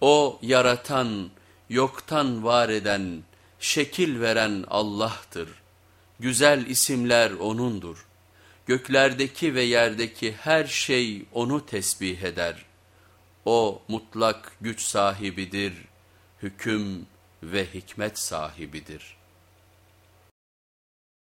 O yaratan, yoktan var eden, şekil veren Allah'tır. Güzel isimler O'nundur. Göklerdeki ve yerdeki her şey O'nu tesbih eder. O mutlak güç sahibidir, hüküm ve hikmet sahibidir.''